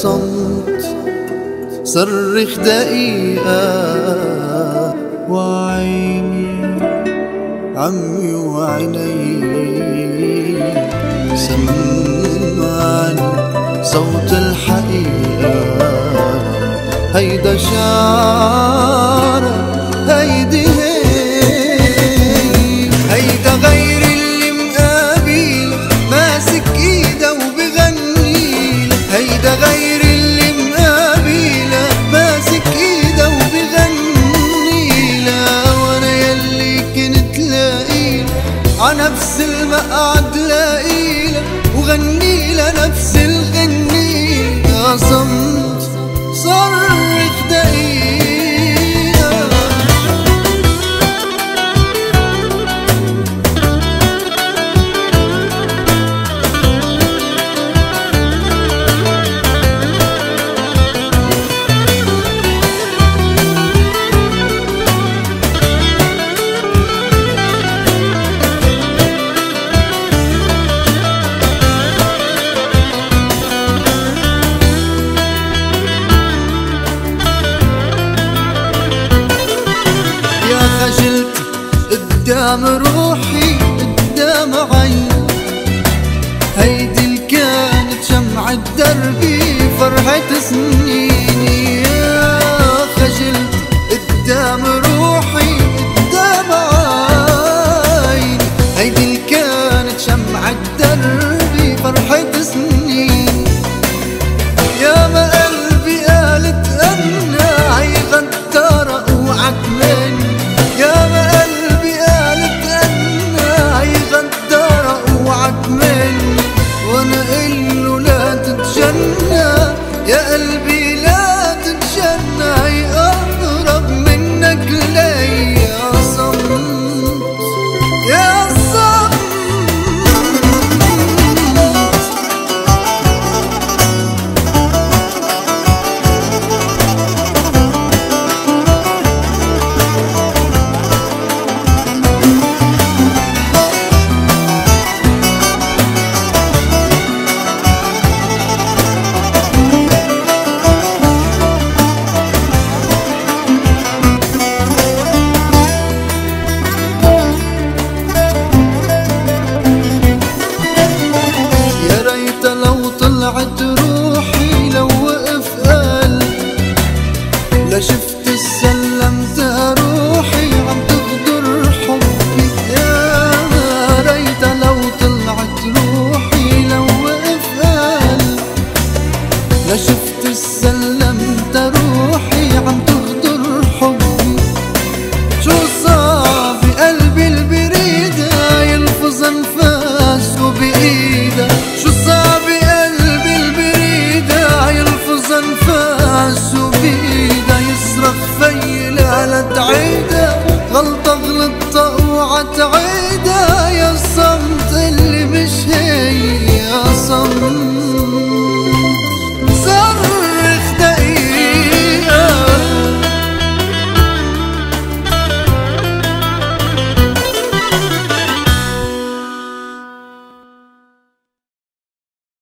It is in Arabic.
Sånt صرخ دقيقة وعيني عمي وعيني. سمعني صوت الحقيقة. هيدا شعر بعد لقيلة وغني لنفس الغنية صمت صرخ دقيقة. قدام روحي قدام عيني. يا قلبي لا لا لا تعيدة غلطة غلطة اوعى يا الصمت اللي مش هي.